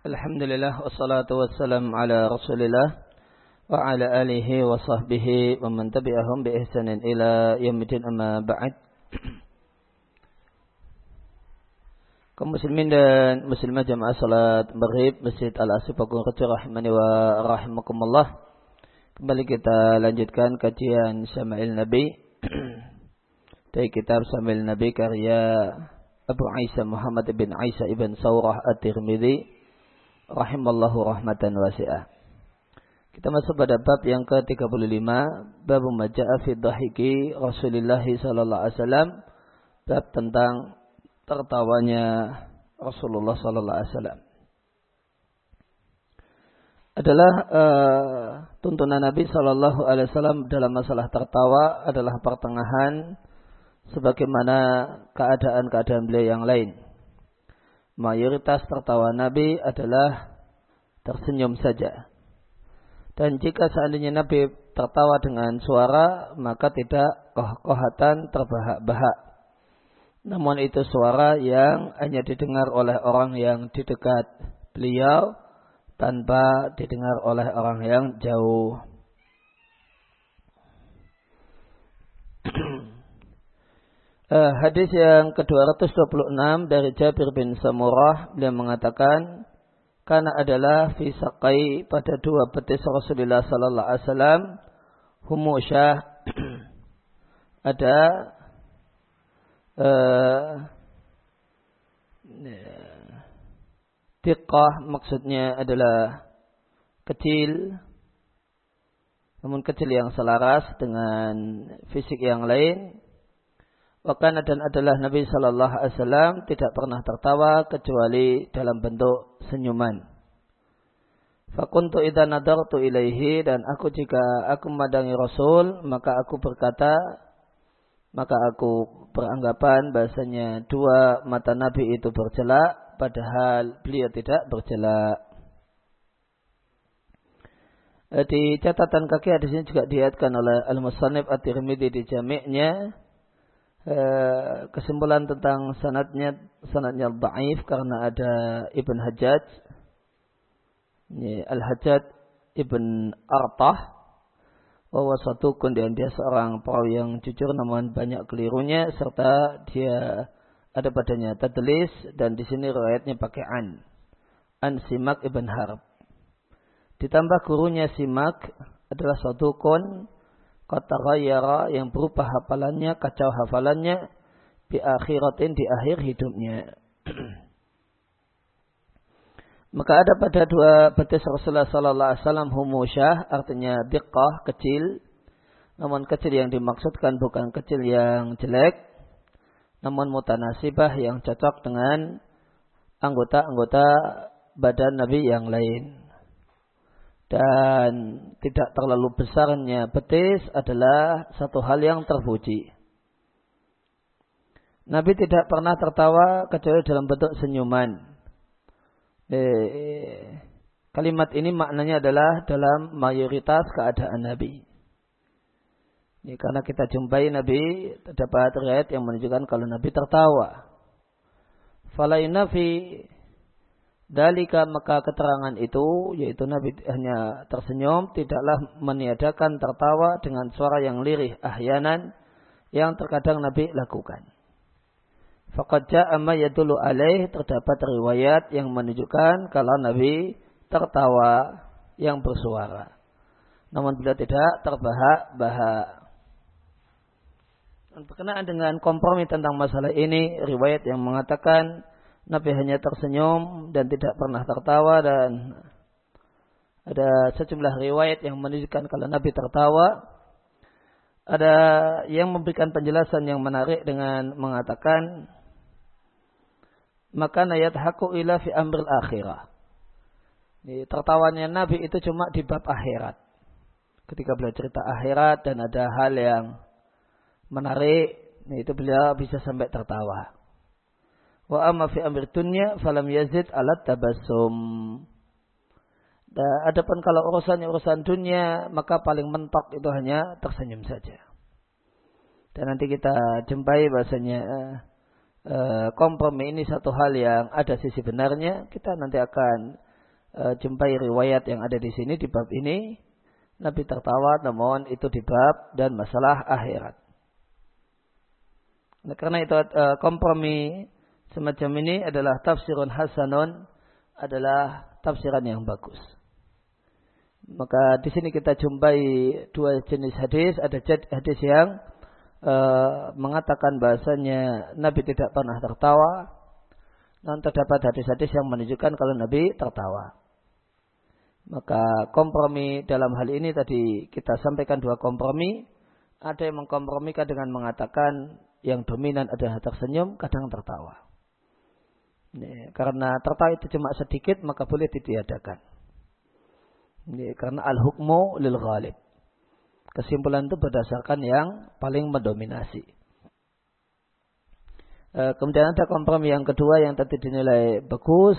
Alhamdulillah wassalatu wassalam ala Rasulillah wa ala alihi wa sahbihi wa man tabi'ahum bi ihsanin ila yaumil amma ba'd. Kaum muslimin dan muslimah jamaah salat maghrib Masjid Al-Asif Agung Rejo rahimani wa rahimakumullah. Kembali kita lanjutkan kajian Syama'il Nabi dari kitab Syama'il Nabi karya Abu Isa Muhammad bin Isa ibn Saurah At-Tirmidzi rahimallahu rahmatan wasi'ah. Kita masuk pada bab yang ke-35, bab maja'a fi dhahiki Rasulullah sallallahu alaihi wasallam, bab tentang tertawanya Rasulullah sallallahu alaihi wasallam. Adalah uh, tuntunan Nabi sallallahu alaihi wasallam dalam masalah tertawa adalah pertengahan sebagaimana keadaan-keadaan beliau yang lain mayoritas tertawa Nabi adalah tersenyum saja. Dan jika seandainya Nabi tertawa dengan suara, maka tidak kohatan terbahak-bahak. Namun itu suara yang hanya didengar oleh orang yang di dekat beliau tanpa didengar oleh orang yang jauh. Uh, hadis yang ke-226 dari Jabir bin Samurah beliau mengatakan karena adalah fisakai pada dua betis Rasulullah sallallahu alaihi wasallam humusyah ada uh, maksudnya adalah kecil namun kecil yang selaras dengan fisik yang lain Wakana dan adalah Nabi Shallallahu Alaihi Wasallam tidak pernah tertawa kecuali dalam bentuk senyuman. Fakuntu idza nadartu ilaihi dan aku jika aku memandangi Rasul maka aku berkata maka aku beranggapan bahasanya dua mata Nabi itu berjelak padahal beliau tidak berjelak. Eh, di catatan kaki hadis ini juga diatkan oleh Al-Musannif At-Tirmidzi di jami'nya kesimpulan tentang sanatnya sanatnya dhaif karena ada Ibn Hajjaj. Al-Hajjaj Ibn Artah. Bahwa satu dan dia seorang perawi yang jujur namun banyak kelirunya serta dia ada padanya tadlis dan di sini riwayatnya pakai an. An Simak Ibn Harb. Ditambah gurunya Simak adalah satu kon Qataghayyara yang berubah hafalannya, kacau hafalannya di akhiratin di akhir hidupnya. Maka ada pada dua betis Rasulullah Sallallahu Alaihi Wasallam humusyah, artinya diqah, kecil. Namun kecil yang dimaksudkan bukan kecil yang jelek, namun mutanasibah yang cocok dengan anggota-anggota badan Nabi yang lain dan tidak terlalu besarnya betis adalah satu hal yang terpuji. Nabi tidak pernah tertawa kecuali dalam bentuk senyuman. Eh, kalimat ini maknanya adalah dalam mayoritas keadaan Nabi. Ini karena kita jumpai Nabi terdapat riwayat yang menunjukkan kalau Nabi tertawa. Falaina fi Dalika maka keterangan itu yaitu Nabi hanya tersenyum tidaklah meniadakan tertawa dengan suara yang lirih ahyanan yang terkadang Nabi lakukan. Faqad ja'a ma yadullu alaih terdapat riwayat yang menunjukkan kalau Nabi tertawa yang bersuara. Namun bila tidak terbahak-bahak. Berkenaan dengan kompromi tentang masalah ini, riwayat yang mengatakan Nabi hanya tersenyum dan tidak pernah tertawa dan ada sejumlah riwayat yang menunjukkan kalau Nabi tertawa. Ada yang memberikan penjelasan yang menarik dengan mengatakan maka nayat haku ila fi amril akhirah. Tertawanya Nabi itu cuma di bab akhirat. Ketika beliau cerita akhirat dan ada hal yang menarik, itu beliau bisa sampai tertawa. Wa amma fi amir dunya falam yazid alat tabasum. Adapun kalau urusannya urusan dunia, maka paling mentok itu hanya tersenyum saja. Dan nanti kita jumpai bahasanya uh, kompromi ini satu hal yang ada sisi benarnya. Kita nanti akan uh, jumpai riwayat yang ada di sini di bab ini Nabi tertawa namun itu di bab dan masalah akhirat. Nah, karena itu uh, kompromi semacam ini adalah tafsirun hasanun adalah tafsiran yang bagus. Maka di sini kita jumpai dua jenis hadis. Ada hadis yang uh, mengatakan bahasanya Nabi tidak pernah tertawa. Dan terdapat hadis-hadis yang menunjukkan kalau Nabi tertawa. Maka kompromi dalam hal ini tadi kita sampaikan dua kompromi. Ada yang mengkompromikan dengan mengatakan yang dominan adalah tersenyum, kadang tertawa. Ini, karena tertawa itu cuma sedikit maka boleh ditiadakan. Ini, karena al-hukmu lil ghalib. Kesimpulan itu berdasarkan yang paling mendominasi. E, kemudian ada kompromi yang kedua yang tadi dinilai bagus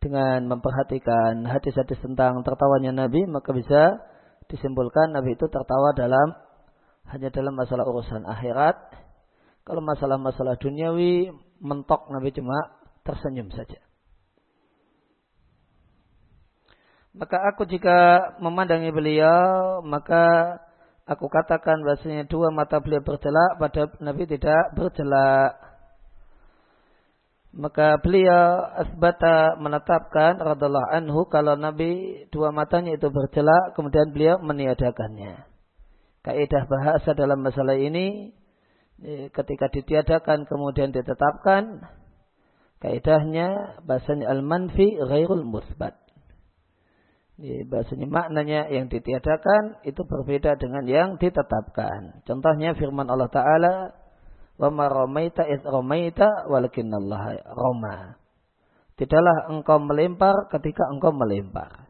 dengan memperhatikan hadis-hadis tentang tertawanya Nabi maka bisa disimpulkan Nabi itu tertawa dalam hanya dalam masalah urusan akhirat. Kalau masalah-masalah duniawi mentok Nabi cuma tersenyum saja. Maka aku jika memandangi beliau, maka aku katakan bahasanya dua mata beliau berjelak, pada Nabi tidak berjelak. Maka beliau asbata menetapkan radallahu anhu kalau Nabi dua matanya itu berjelak, kemudian beliau meniadakannya. Kaidah bahasa dalam masalah ini eh, ketika ditiadakan kemudian ditetapkan, kaidahnya bahasanya al-manfi ghairul musbat. bahasanya maknanya yang ditiadakan itu berbeda dengan yang ditetapkan. Contohnya firman Allah Ta'ala Wa ma ramaita id ramaita walakinallaha rama. Tidaklah engkau melempar ketika engkau melempar.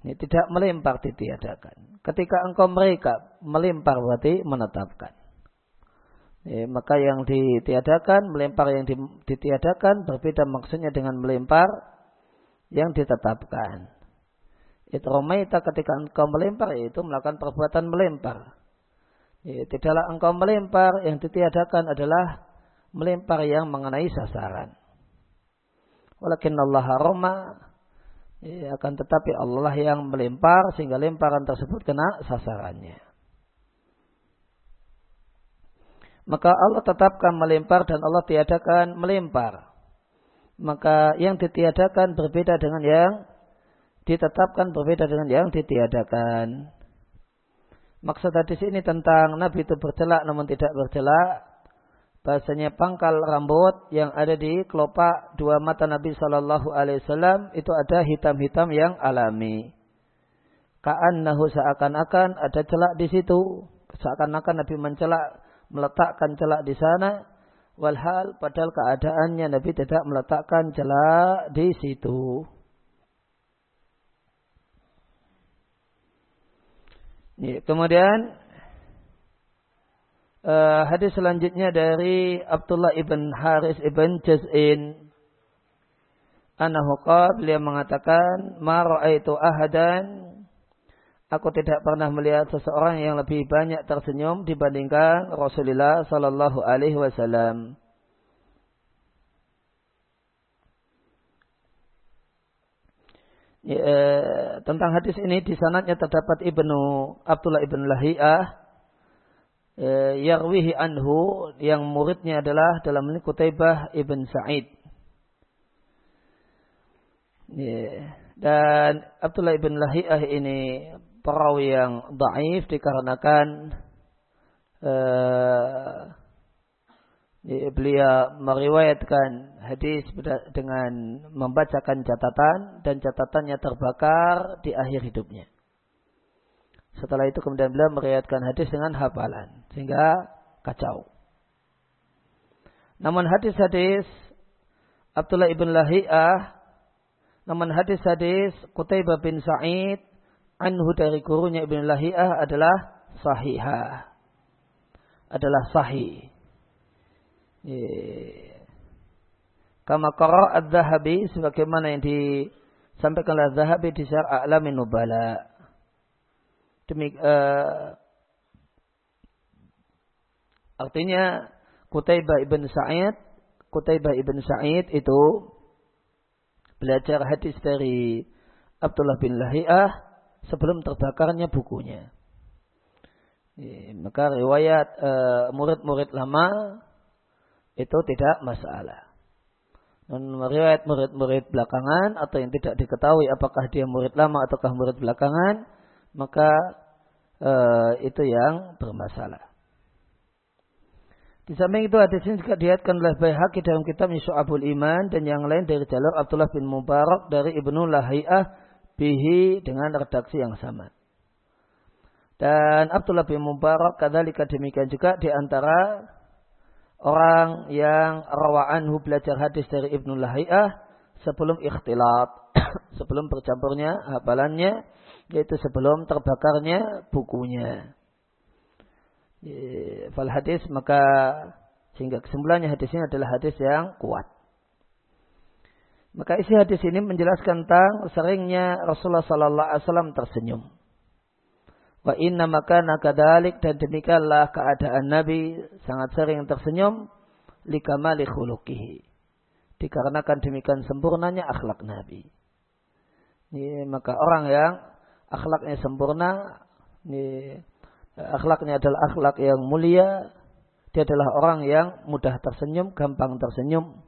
Ini tidak melempar ditiadakan. Ketika engkau mereka melempar berarti menetapkan. Ya, maka yang ditiadakan, melempar yang ditiadakan berbeda maksudnya dengan melempar yang ditetapkan. Itu romaita ketika engkau melempar itu melakukan perbuatan melempar. Ya, tidaklah engkau melempar yang ditiadakan adalah melempar yang mengenai sasaran. Walakin Allah Roma ya, akan tetapi Allah yang melempar sehingga lemparan tersebut kena sasarannya. Maka Allah tetapkan melempar dan Allah tiadakan melempar. Maka yang ditiadakan berbeda dengan yang ditetapkan berbeda dengan yang ditiadakan. Maksud hadis ini tentang Nabi itu bercelak namun tidak bercelak. Bahasanya pangkal rambut yang ada di kelopak dua mata Nabi Shallallahu Alaihi Wasallam itu ada hitam-hitam yang alami. Kaan nahu seakan-akan ada celak di situ. Seakan-akan Nabi mencelak, meletakkan celak di sana. Walhal padahal keadaannya Nabi tidak meletakkan celak di situ. Ya, kemudian uh, hadis selanjutnya dari Abdullah ibn Haris ibn Jaz'in. Anahu beliau mengatakan, "Ma ra'aitu ahadan" Aku tidak pernah melihat seseorang yang lebih banyak tersenyum dibandingkan Rasulullah sallallahu alaihi wasallam. ya, eh, tentang hadis ini di sanadnya terdapat Ibnu Abdullah ibn Lahiyah eh, yarwihi anhu yang muridnya adalah dalam ini Kutaibah ibn Sa'id. Ya, dan Abdullah ibn Lahiyah ini perawi yang daif dikarenakan eh, beliau meriwayatkan hadis dengan membacakan catatan dan catatannya terbakar di akhir hidupnya. Setelah itu kemudian beliau meriwayatkan hadis dengan hafalan sehingga kacau. Namun hadis-hadis Abdullah ibn Lahiyah namun hadis-hadis Qutaibah bin Sa'id anhu dari gurunya Ibn Lahiyah adalah sahihah. Adalah sahih. Kama qara az-Zahabi sebagaimana yang disampaikan oleh Az-Zahabi di Syarh A'lamin Nubala. Demi uh, artinya Kutaibah ibn Sa'id, Kutaibah ibn Sa'id itu belajar hadis dari Abdullah bin Lahiyah sebelum terbakarnya bukunya. Maka riwayat eh, murid-murid uh, lama itu tidak masalah. Dan riwayat murid-murid belakangan atau yang tidak diketahui apakah dia murid lama ataukah murid belakangan, maka uh, itu yang bermasalah. Di samping itu hadis ini juga diatkan oleh Baihaqi dalam kitab Abul Iman dan yang lain dari jalur Abdullah bin Mubarak dari Ibnu Lahiyah bihi dengan redaksi yang sama. Dan Abdullah bin Mubarak kadalika demikian juga di antara orang yang rawa'anhu belajar hadis dari Ibnu Lahiyah sebelum ikhtilat, sebelum bercampurnya hafalannya, yaitu sebelum terbakarnya bukunya fal hadis maka sehingga kesimpulannya hadis ini adalah hadis yang kuat. Maka isi hadis ini menjelaskan tentang seringnya Rasulullah Sallallahu Alaihi Wasallam tersenyum. Wa inna maka nakadalik dan demikianlah keadaan Nabi sangat sering tersenyum likamali khuluqihi. Dikarenakan demikian sempurnanya akhlak Nabi. Ini, maka orang yang akhlaknya sempurna, ini, akhlaknya adalah akhlak yang mulia. Dia adalah orang yang mudah tersenyum, gampang tersenyum.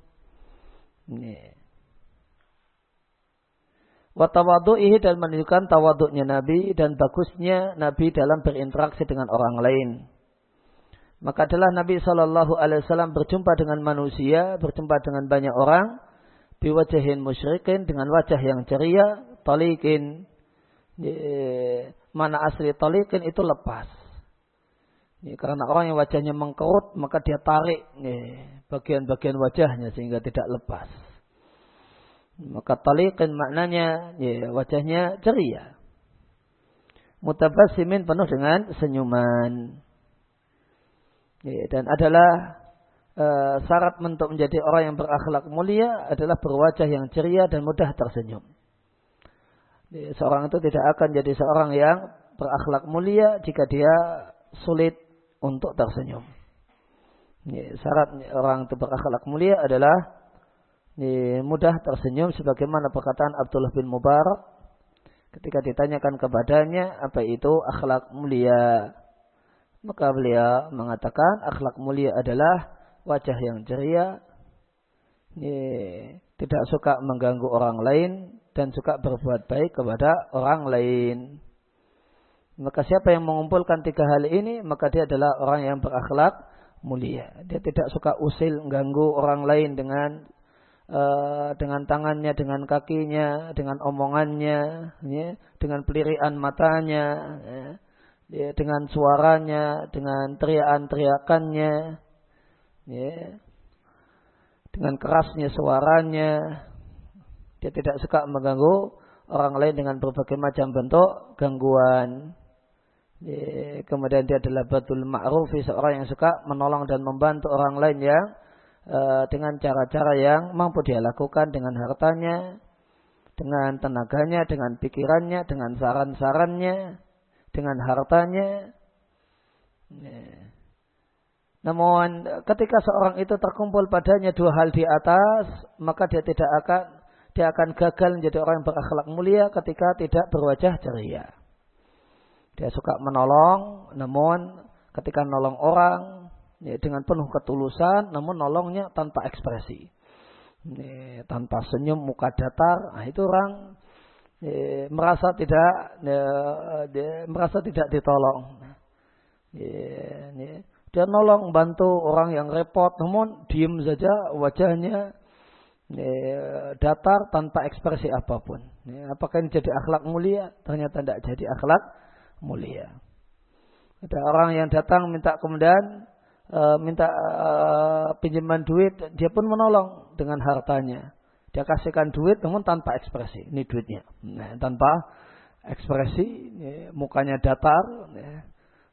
Watawadu'ihi dan menunjukkan tawaduknya Nabi dan bagusnya Nabi dalam berinteraksi dengan orang lain. Maka adalah Nabi Shallallahu Alaihi Wasallam berjumpa dengan manusia, berjumpa dengan banyak orang, biwajahin musyrikin dengan wajah yang ceria, talikin, mana asli talikin itu lepas. Karena orang yang wajahnya mengkerut maka dia tarik bagian-bagian wajahnya sehingga tidak lepas. Maka talikin maknanya ya, wajahnya ceria. Mutabasimin penuh dengan senyuman. Ya, dan adalah uh, syarat untuk menjadi orang yang berakhlak mulia adalah berwajah yang ceria dan mudah tersenyum seorang itu tidak akan jadi seorang yang berakhlak mulia jika dia sulit untuk tersenyum. Ini, syarat orang itu berakhlak mulia adalah ini, mudah tersenyum sebagaimana perkataan Abdullah bin Mubarak ketika ditanyakan kepadanya apa itu akhlak mulia. Maka beliau mengatakan akhlak mulia adalah wajah yang ceria, ini, tidak suka mengganggu orang lain, dan suka berbuat baik kepada orang lain. Maka siapa yang mengumpulkan tiga hal ini, maka dia adalah orang yang berakhlak mulia. Dia tidak suka usil, mengganggu orang lain dengan uh, dengan tangannya, dengan kakinya, dengan omongannya, ya, dengan pelirian matanya, ya, ya, dengan suaranya, dengan teriakan-teriakannya, ya, dengan kerasnya suaranya, dia tidak suka mengganggu orang lain dengan berbagai macam bentuk gangguan. Kemudian dia adalah batul ma'ruf, seorang yang suka menolong dan membantu orang lain yang dengan cara-cara yang mampu dia lakukan dengan hartanya, dengan tenaganya, dengan pikirannya, dengan saran-sarannya, dengan hartanya. Namun ketika seorang itu terkumpul padanya dua hal di atas, maka dia tidak akan dia akan gagal menjadi orang yang berakhlak mulia ketika tidak berwajah ceria. Dia suka menolong, namun ketika menolong orang ya, dengan penuh ketulusan, namun nolongnya tanpa ekspresi. Ya, tanpa senyum, muka datar, nah itu orang ya, merasa tidak ya, dia merasa tidak ditolong. Ya, ya. Dia nolong bantu orang yang repot, namun diem saja wajahnya datar tanpa ekspresi apa pun. Apakah ini jadi akhlak mulia? Ternyata tidak jadi akhlak mulia. Ada orang yang datang minta kemudian e, minta e, pinjaman duit, dia pun menolong dengan hartanya. Dia kasihkan duit namun tanpa ekspresi. Ini duitnya. Nah, tanpa ekspresi, mukanya datar,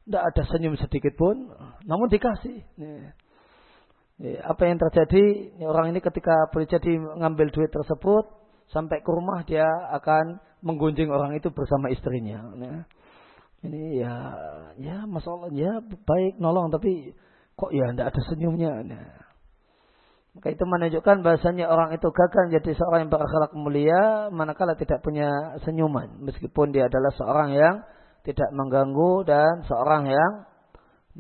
tidak ada senyum sedikit pun, namun dikasih. Ya, apa yang terjadi orang ini ketika boleh jadi mengambil duit tersebut sampai ke rumah dia akan menggunjing orang itu bersama istrinya. Ya. Ini ya ya masalah ya baik nolong tapi kok ya tidak ada senyumnya. Nah, Maka itu menunjukkan bahasanya orang itu gagal jadi seorang yang berakhlak mulia manakala tidak punya senyuman. Meskipun dia adalah seorang yang tidak mengganggu dan seorang yang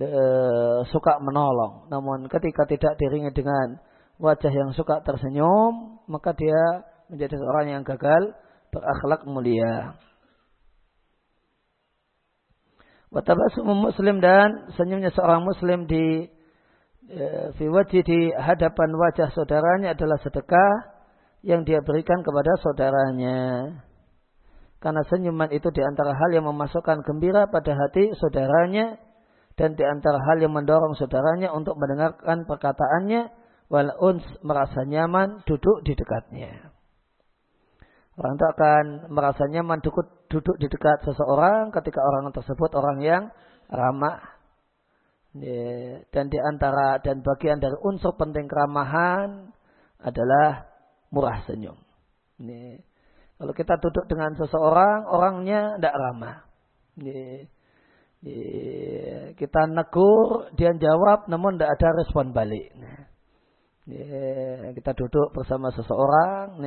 e, suka menolong. Namun ketika tidak diringi dengan wajah yang suka tersenyum, maka dia menjadi seorang yang gagal berakhlak mulia. Watabasum muslim dan senyumnya seorang muslim di Ya, fi di hadapan wajah saudaranya adalah sedekah yang dia berikan kepada saudaranya. Karena senyuman itu di antara hal yang memasukkan gembira pada hati saudaranya dan di antara hal yang mendorong saudaranya untuk mendengarkan perkataannya wal uns merasa nyaman duduk di dekatnya. Orang itu akan merasa nyaman duduk, duduk di dekat seseorang ketika orang tersebut orang yang ramah dan di antara dan bagian dari unsur penting keramahan adalah murah senyum. Kalau kita duduk dengan seseorang, orangnya tidak ramah. Kita negur, dia jawab, namun tidak ada respon balik. Kita duduk bersama seseorang,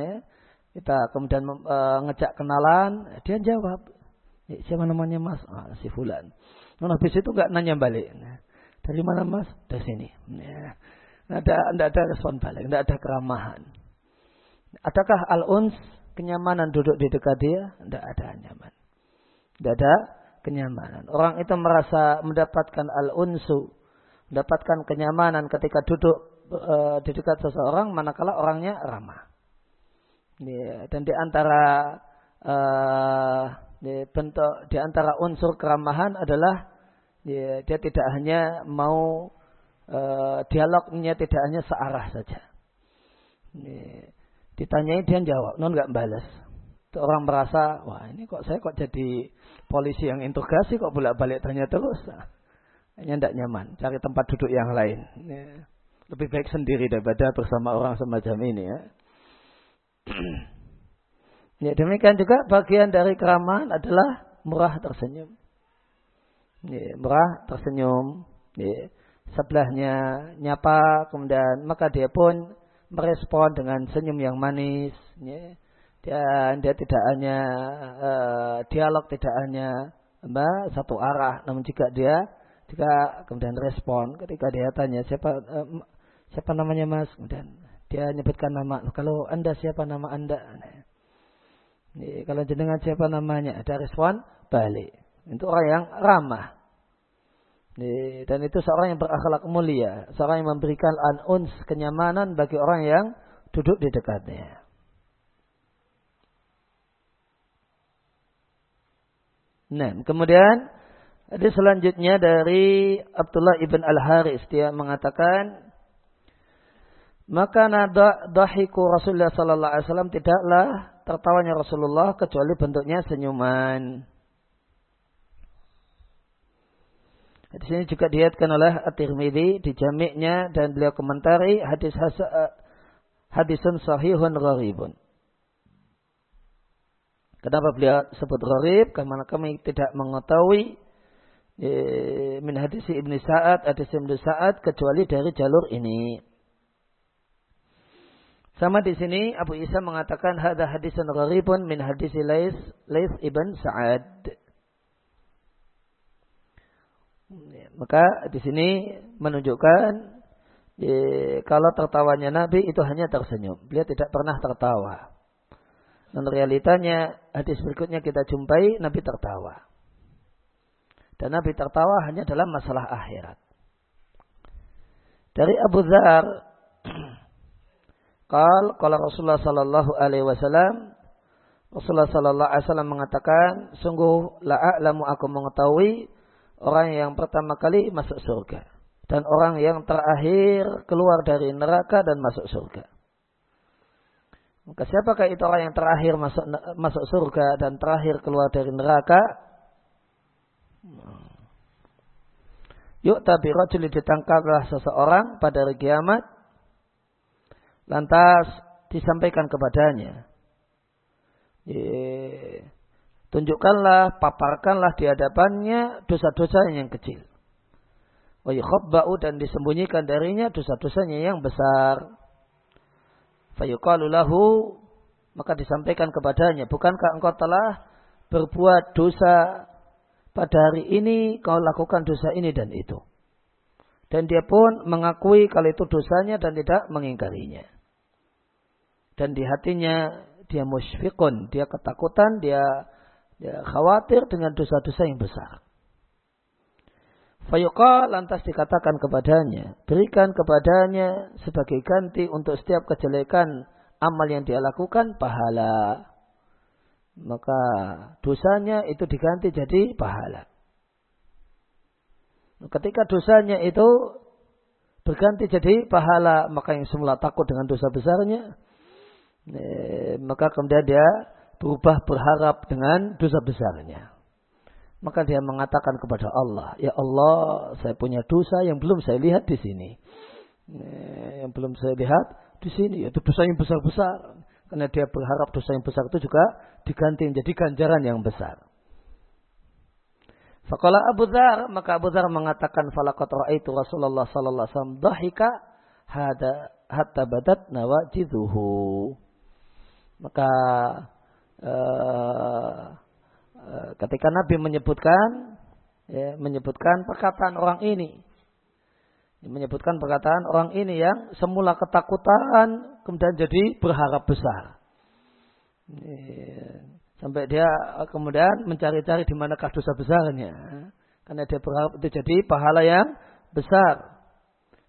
kita kemudian uh, ngejak kenalan, dia jawab, siapa namanya mas? Ah, si Fulan. Nah, habis itu nggak nanya balik. Nah, dari mana mas? Dari sini. Tidak ada, tidak ada respon balik, tidak ada keramahan. Adakah al-uns kenyamanan duduk di dekat dia? Tidak ada nyaman. Tidak ada kenyamanan. Orang itu merasa mendapatkan al-unsu, mendapatkan kenyamanan ketika duduk uh, di dekat seseorang, manakala orangnya ramah. Dan di antara uh, bentuk di antara unsur keramahan adalah ya, dia tidak hanya mau uh, dialognya tidak hanya searah saja. Ya, ditanyai dia jawab, non nggak balas. Orang merasa, wah ini kok saya kok jadi polisi yang interogasi kok bolak-balik tanya terus. Hanya tidak nyaman, cari tempat duduk yang lain. Ya, lebih baik sendiri daripada bersama orang semacam ini ya. Ya demikian juga bagian dari keramahan adalah murah tersenyum. Ya, merah tersenyum. Ya, sebelahnya nyapa kemudian maka dia pun merespon dengan senyum yang manis. Ya. dan dia tidak hanya uh, dialog tidak hanya satu arah namun juga dia juga kemudian respon ketika dia tanya siapa uh, siapa namanya mas? Kemudian dia nyebutkan nama kalau anda siapa nama anda ya, kalau jenengan siapa namanya ada respon balik itu orang yang ramah. Dan itu seorang yang berakhlak mulia. Seorang yang memberikan an-uns, kenyamanan bagi orang yang duduk di dekatnya. Nah, kemudian ada selanjutnya dari Abdullah ibn al-Haris dia mengatakan maka nada dahiku Rasulullah sallallahu alaihi wasallam tidaklah tertawanya Rasulullah kecuali bentuknya senyuman. Di sini juga diatkan oleh At-Tirmidzi di jamiknya dan beliau komentari hadis hasa, hadisun sahihun gharibun. Kenapa beliau sebut gharib? Karena kami tidak mengetahui e, min hadis Ibnu Sa'ad, hadis Ibnu Sa'ad kecuali dari jalur ini. Sama di sini Abu Isa mengatakan hadis hadisun gharibun min hadis Lais Lais ibn Sa'ad. Ya, maka di sini menunjukkan ya, kalau tertawanya Nabi itu hanya tersenyum. Beliau tidak pernah tertawa. Dan realitanya hadis berikutnya kita jumpai Nabi tertawa. Dan Nabi tertawa hanya dalam masalah akhirat. Dari Abu Dhar, Kal, kalau Rasulullah Sallallahu Alaihi Wasallam, Rasulullah Sallallahu Alaihi Wasallam mengatakan, sungguh la aku mengetahui orang yang pertama kali masuk surga dan orang yang terakhir keluar dari neraka dan masuk surga. Maka siapakah itu orang yang terakhir masuk masuk surga dan terakhir keluar dari neraka? Yuk tapi rajuli ditangkaplah seseorang pada hari kiamat lantas disampaikan kepadanya. Ye, Tunjukkanlah, paparkanlah di hadapannya dosa-dosa yang kecil. Wa dan disembunyikan darinya dosa-dosanya yang besar. Fayuqalu lahu maka disampaikan kepadanya, bukankah engkau telah berbuat dosa pada hari ini, kau lakukan dosa ini dan itu. Dan dia pun mengakui kalau itu dosanya dan tidak mengingkarinya. Dan di hatinya dia musfikun, dia ketakutan, dia, dia khawatir dengan dosa-dosa yang besar. Fayuqa lantas dikatakan kepadanya, berikan kepadanya sebagai ganti untuk setiap kejelekan amal yang dia lakukan pahala. Maka dosanya itu diganti jadi pahala. Ketika dosanya itu berganti jadi pahala, maka yang semula takut dengan dosa besarnya, maka kemudian dia berubah berharap dengan dosa besarnya. Maka dia mengatakan kepada Allah, Ya Allah, saya punya dosa yang belum saya lihat di sini. Yang belum saya lihat di sini, yaitu dosa yang besar-besar. Karena dia berharap dosa yang besar itu juga diganti menjadi ganjaran yang besar. Fakallah Abu Dhar, maka Abu Dhar mengatakan falaqat ra'aitu Rasulullah sallallahu alaihi wasallam dhahika hada hatta badat nawajiduhu. Maka uh, Eh, ketika Nabi menyebutkan ya, menyebutkan perkataan orang ini menyebutkan perkataan orang ini yang semula ketakutan kemudian jadi berharap besar. Ya, sampai dia kemudian mencari-cari di manakah dosa besarnya. Karena dia berharap itu jadi pahala yang besar.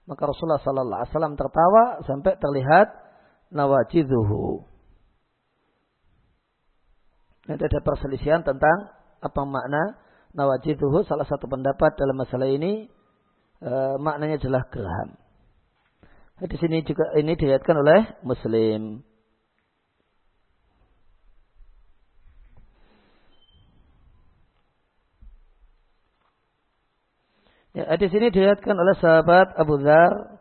Maka Rasulullah Sallallahu Alaihi Wasallam tertawa sampai terlihat nawajiduhu Nanti ada perselisihan tentang apa makna nawajiduhu. Salah satu pendapat dalam masalah ini e, maknanya adalah geraham. Di sini juga ini dilihatkan oleh Muslim. Ya, di sini dilihatkan oleh sahabat Abu Dhar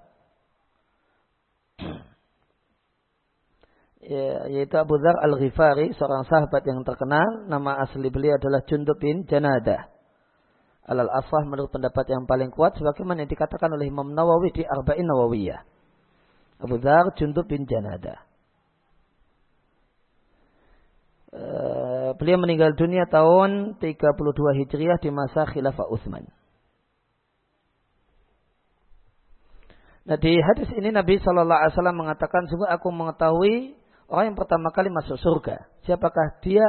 yaitu Abu Dhar Al-Ghifari, seorang sahabat yang terkenal. Nama asli beliau adalah Jundub bin Janadah. Alal asah menurut pendapat yang paling kuat sebagaimana yang dikatakan oleh Imam Nawawi di Arba'in Nawawiyah. Abu Dhar Jundub bin Janadah. Uh, beliau meninggal dunia tahun 32 Hijriah di masa Khilafah Utsman. Nah di hadis ini Nabi Shallallahu Alaihi Wasallam mengatakan sungguh aku mengetahui Orang yang pertama kali masuk surga. Siapakah dia?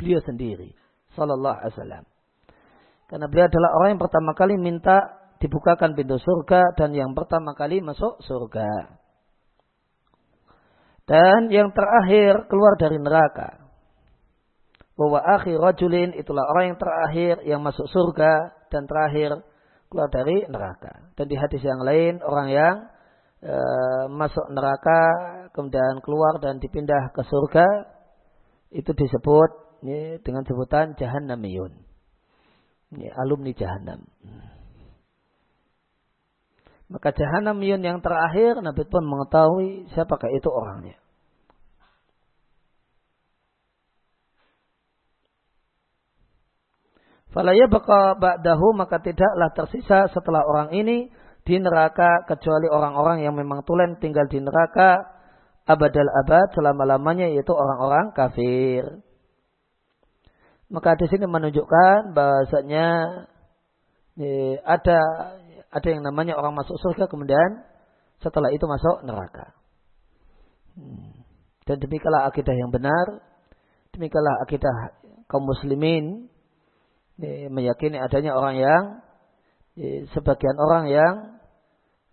Beliau sendiri. Sallallahu alaihi wasallam. Karena beliau adalah orang yang pertama kali minta dibukakan pintu surga dan yang pertama kali masuk surga. Dan yang terakhir keluar dari neraka. Bahwa akhir rajulin itulah orang yang terakhir yang masuk surga dan terakhir keluar dari neraka. Dan di hadis yang lain orang yang e, masuk neraka kemudian keluar dan dipindah ke surga itu disebut ya, dengan sebutan jahannamiyun. Ya, alumni jahannam. Maka jahannamiyun yang terakhir Nabi pun mengetahui siapakah itu orangnya. Falaya baka ba'dahu maka tidaklah tersisa setelah orang ini di neraka kecuali orang-orang yang memang tulen tinggal di neraka abadal abad selama-lamanya yaitu orang-orang kafir. Maka di sini menunjukkan bahasanya ya, ada ada yang namanya orang masuk surga kemudian setelah itu masuk neraka. Hmm. Dan demikianlah akidah yang benar, demikianlah akidah kaum muslimin ya, meyakini adanya orang yang ya, sebagian orang yang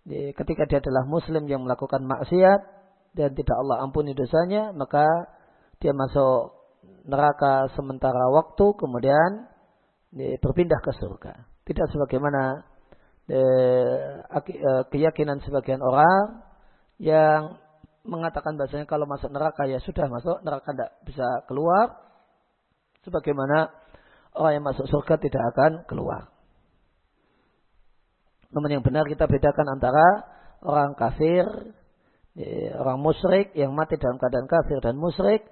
ketika dia adalah muslim yang melakukan maksiat dan tidak Allah ampuni dosanya, maka dia masuk neraka sementara waktu kemudian berpindah ke surga. Tidak sebagaimana keyakinan sebagian orang yang mengatakan bahasanya kalau masuk neraka ya sudah masuk neraka tidak bisa keluar sebagaimana orang yang masuk surga tidak akan keluar. Namun yang benar kita bedakan antara orang kafir, ya, orang musyrik yang mati dalam keadaan kafir dan musyrik,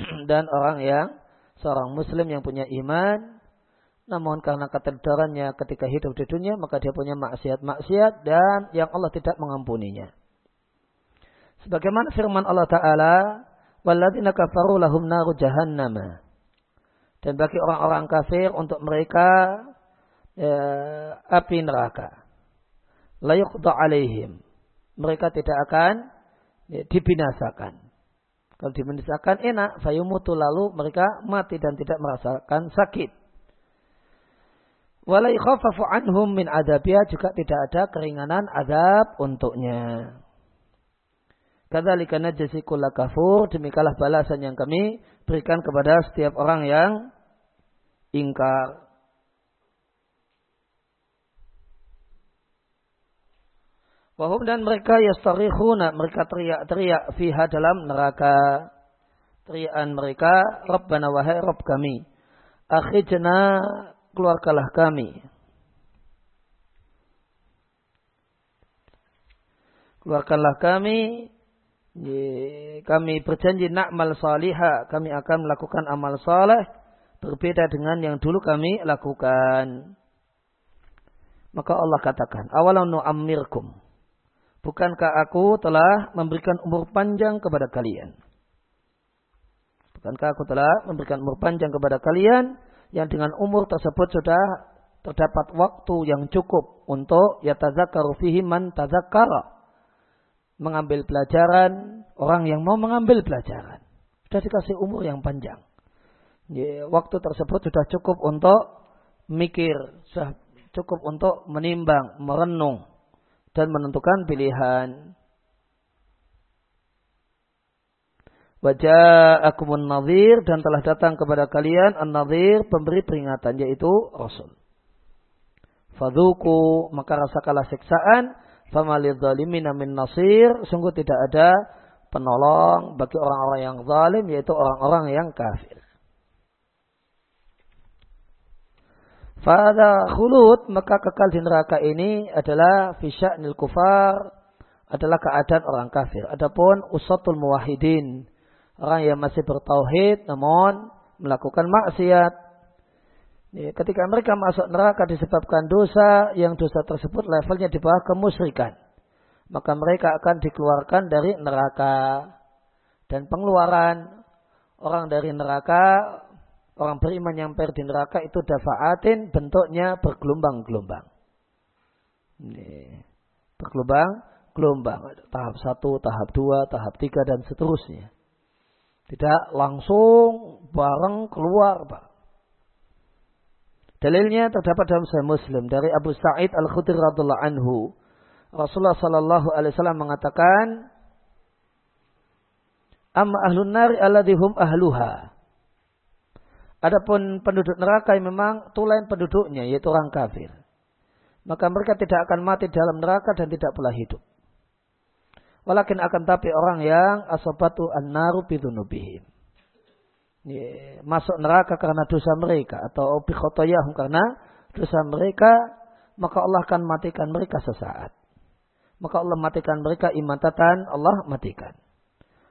dan orang yang seorang muslim yang punya iman, namun karena keterdarannya ketika hidup di dunia, maka dia punya maksiat-maksiat dan yang Allah tidak mengampuninya. Sebagaimana firman Allah Ta'ala, Walladzina kafaru lahum naru jahannama. Dan bagi orang-orang kafir untuk mereka ya, api neraka. Layuqda alaihim. Mereka tidak akan ya, dibinasakan. Kalau dibinasakan enak, fayumutu lalu mereka mati dan tidak merasakan sakit. Walai khafafu anhum min adabia juga tidak ada keringanan adab untuknya. Kadzalika najzi kulla kafur, demikalah balasan yang kami berikan kepada setiap orang yang ingkar. Wahum dan mereka yastarikhuna, mereka teriak-teriak fiha dalam neraka. Teriakan mereka, Rabbana wahai Rabb kami. Akhijna, keluarkalah kami. Keluarkanlah kami kami berjanji na'mal salihah, kami akan melakukan amal saleh berbeda dengan yang dulu kami lakukan. Maka Allah katakan, awalau nu'ammirkum. Bukankah aku telah memberikan umur panjang kepada kalian? Bukankah aku telah memberikan umur panjang kepada kalian yang dengan umur tersebut sudah terdapat waktu yang cukup untuk yatazakaru fihi man tazakkara mengambil pelajaran, orang yang mau mengambil pelajaran. Sudah dikasih umur yang panjang. Ya, waktu tersebut sudah cukup untuk mikir, sudah cukup untuk menimbang, merenung, dan menentukan pilihan. Wajah akumun nazir dan telah datang kepada kalian an-nazir pemberi peringatan yaitu Rasul. Fadhuku maka rasakanlah siksaan Famalid zalimin min nasir. Sungguh tidak ada penolong bagi orang-orang yang zalim yaitu orang-orang yang kafir. Fada khulud maka kekal di neraka ini adalah nil kufar adalah keadaan orang kafir. Adapun usatul muwahidin orang yang masih bertauhid namun melakukan maksiat ketika mereka masuk neraka disebabkan dosa, yang dosa tersebut levelnya di bawah kemusyrikan. Maka mereka akan dikeluarkan dari neraka. Dan pengeluaran orang dari neraka, orang beriman yang per di neraka itu dafa'atin bentuknya bergelombang-gelombang. Bergelombang, gelombang. Tahap satu, tahap dua, tahap tiga, dan seterusnya. Tidak langsung bareng keluar, Pak Dalilnya terdapat dalam Sahih Muslim dari Abu Sa'id Al-Khudri radhiyallahu anhu. Rasulullah sallallahu alaihi wasallam mengatakan, "Amma ahlun nari alladhum ahluha." Adapun penduduk neraka yang memang tulain penduduknya yaitu orang kafir. Maka mereka tidak akan mati dalam neraka dan tidak pula hidup. Walakin akan tapi orang yang asabatu an-naru bidunubihim masuk neraka karena dosa mereka atau bikhotoyahum karena dosa mereka maka Allah akan matikan mereka sesaat maka Allah matikan mereka imatatan Allah matikan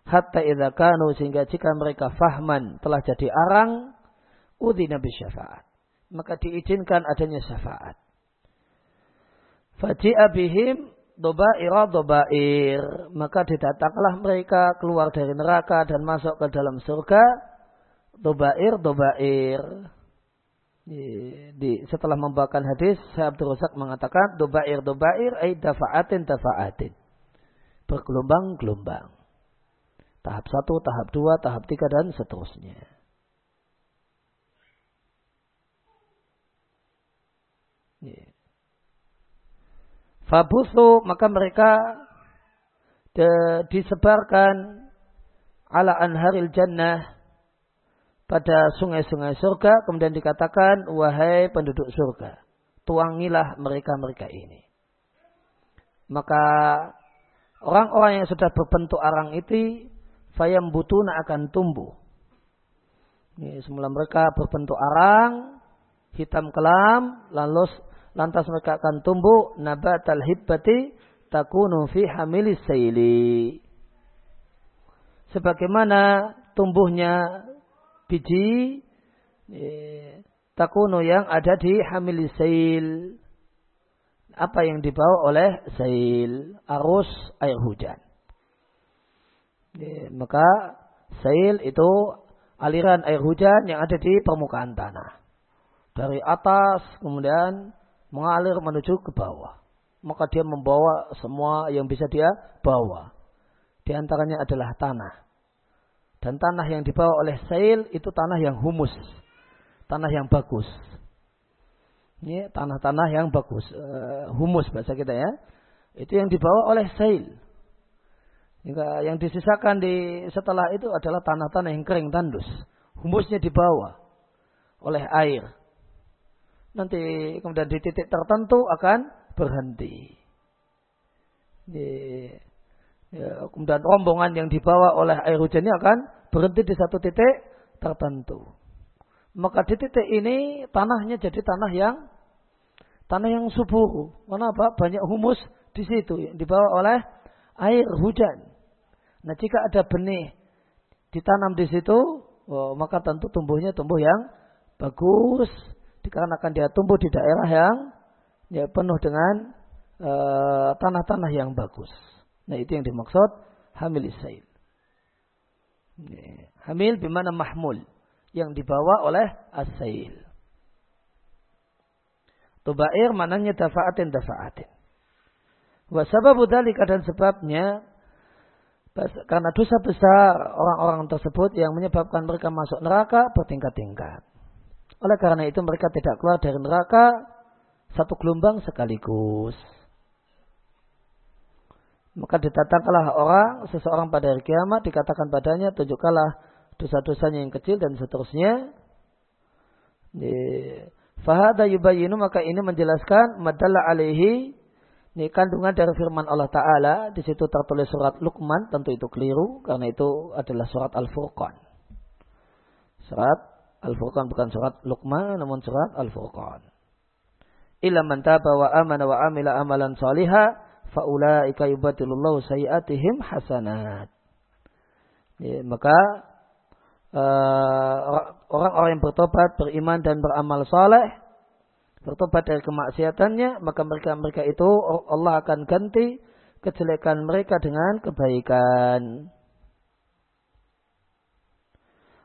hatta idza kanu sehingga jika mereka fahman telah jadi arang udhina syafaat maka diizinkan adanya syafaat. Faji'a bihim dobaira dobair. Maka didatanglah mereka keluar dari neraka dan masuk ke dalam surga. Dobair dobair. Di, setelah membawakan hadis Syekh Abdul Razak mengatakan dobair dobair ay dafa'atin dafa'atin. Bergelombang-gelombang. Tahap satu tahap dua tahap tiga dan seterusnya Fabusu maka mereka de, disebarkan ala anharil jannah pada sungai-sungai surga. Kemudian dikatakan wahai penduduk surga tuangilah mereka-mereka ini. Maka orang-orang yang sudah berbentuk arang itu fayam butuna akan tumbuh. Ini semula mereka berbentuk arang hitam kelam lalu lantas mereka akan tumbuh nabatal hibbati takunu fi hamilis saili sebagaimana tumbuhnya biji eh, takunu yang ada di hamil sail. Apa yang dibawa oleh sail, arus air hujan. Ya, maka sail itu aliran air hujan yang ada di permukaan tanah. Dari atas kemudian mengalir menuju ke bawah. Maka dia membawa semua yang bisa dia bawa. Di antaranya adalah tanah. Dan tanah yang dibawa oleh sail itu tanah yang humus. Tanah yang bagus. Ini tanah-tanah yang bagus. Uh, humus bahasa kita ya. Itu yang dibawa oleh sail. Yang disisakan di setelah itu adalah tanah-tanah yang kering tandus. Humusnya dibawa oleh air. Nanti kemudian di titik tertentu akan berhenti. Ya, kemudian rombongan yang dibawa oleh air hujan ini akan berhenti di satu titik tertentu. Maka di titik ini tanahnya jadi tanah yang tanah yang subur. Kenapa? Banyak humus di situ yang dibawa oleh air hujan. Nah jika ada benih ditanam di situ, oh, maka tentu tumbuhnya tumbuh yang bagus. Dikarenakan dia tumbuh di daerah yang ya, penuh dengan eh, tanah-tanah uh, yang bagus. Nah itu yang dimaksud hamil isail. Hamil bimana mahmul yang dibawa oleh asail. Tubair mananya dafa'atin dafa'atin. Wasababu dalika dan sebabnya karena dosa besar orang-orang tersebut yang menyebabkan mereka masuk neraka bertingkat-tingkat. Oleh karena itu mereka tidak keluar dari neraka satu gelombang sekaligus. Maka ditatangkanlah orang, seseorang pada hari kiamat, dikatakan padanya, tunjukkanlah dosa-dosanya yang kecil dan seterusnya. Fahada yubayinu, maka ini menjelaskan, madalla alaihi, ini kandungan dari firman Allah Ta'ala. Di situ tertulis surat Luqman. Tentu itu keliru. Karena itu adalah surat Al-Furqan. Surat Al-Furqan bukan surat Luqman. Namun surat Al-Furqan. Illa man taba wa amana wa amila amalan saliha. Fa'ulaika yubatilullahu sayyatihim hasanat. Ya, maka uh, orang-orang yang bertobat, beriman dan beramal saleh bertobat dari kemaksiatannya, maka mereka-mereka itu Allah akan ganti kejelekan mereka dengan kebaikan.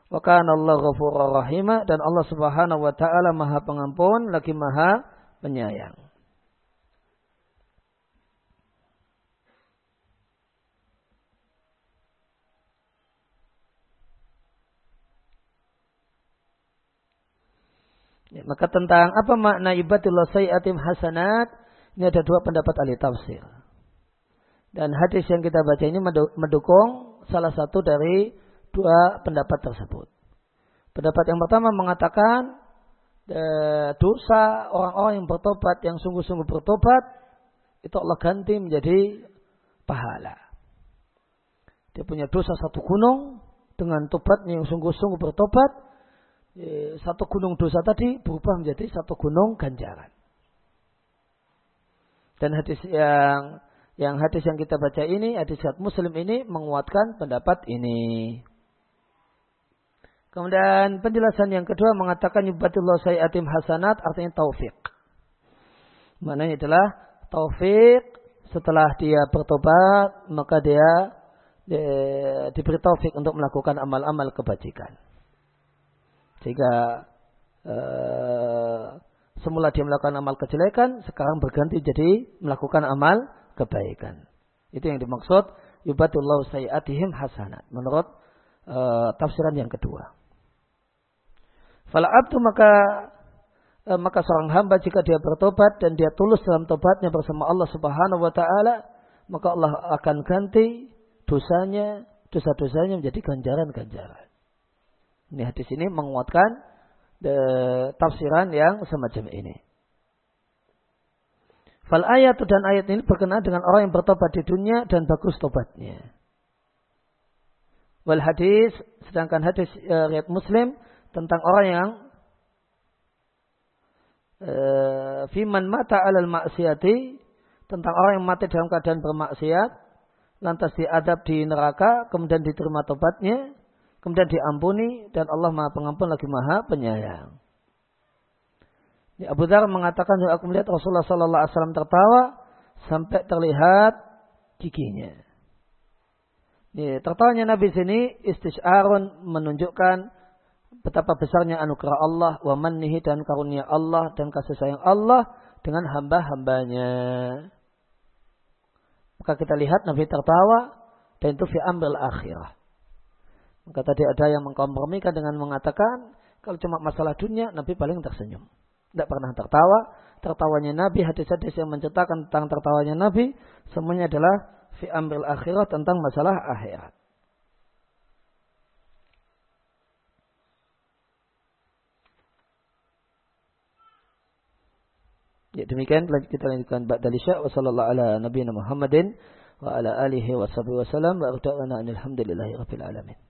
Wa kana Allah ghafurur rahima dan Allah Subhanahu wa taala Maha Pengampun lagi Maha Penyayang. Ya, maka tentang apa makna ibadullah sayyatim hasanat, ini ada dua pendapat ahli tafsir. Dan hadis yang kita baca ini mendukung salah satu dari dua pendapat tersebut. Pendapat yang pertama mengatakan e, dosa orang-orang yang bertobat, yang sungguh-sungguh bertobat, itu Allah ganti menjadi pahala. Dia punya dosa satu gunung dengan tobatnya yang sungguh-sungguh bertobat, Eh, satu gunung dosa tadi berubah menjadi satu gunung ganjaran. Dan hadis yang yang hadis yang kita baca ini, hadis Muslim ini menguatkan pendapat ini. Kemudian penjelasan yang kedua mengatakan yubatullah sayyatim hasanat artinya taufik. Maknanya adalah taufik setelah dia bertobat maka dia, diberi taufik untuk melakukan amal-amal kebajikan. Sehingga uh, semula dia melakukan amal kejelekan, sekarang berganti jadi melakukan amal kebaikan. Itu yang dimaksud yubatullahu sayyatihim hasanat. Menurut uh, tafsiran yang kedua. Fala abdu maka uh, maka seorang hamba jika dia bertobat dan dia tulus dalam tobatnya bersama Allah Subhanahu wa taala, maka Allah akan ganti dosanya, dosa-dosanya menjadi ganjaran-ganjaran. Ini hadis ini menguatkan de, tafsiran yang semacam ini. Fal ayat dan ayat ini berkenaan dengan orang yang bertobat di dunia dan bagus tobatnya. Wal hadis, sedangkan hadis e, riwayat Muslim tentang orang yang e, fiman mata alal maksiati tentang orang yang mati dalam keadaan bermaksiat lantas diadab di neraka kemudian diterima tobatnya kemudian diampuni dan Allah Maha Pengampun lagi Maha Penyayang. Abu Dhar mengatakan aku melihat Rasulullah Sallallahu Alaihi tertawa sampai terlihat giginya. Ini, tertawanya Nabi sini istisyarun menunjukkan betapa besarnya anugerah Allah, wa mannihi dan karunia Allah dan kasih sayang Allah dengan hamba-hambanya. Maka kita lihat Nabi tertawa dan itu fi ambil akhirah. Maka tadi ada yang mengkompromikan dengan mengatakan kalau cuma masalah dunia Nabi paling tersenyum. Tidak pernah tertawa. Tertawanya Nabi, hadis-hadis yang menceritakan tentang tertawanya Nabi, semuanya adalah fi amril akhirat tentang masalah akhirat. Ya demikian kita lanjutkan ba'da isya wa sallallahu ala nabiyina Muhammadin wa ala alihi wa sahbihi wa sallam wa alhamdulillahi rabbil alamin.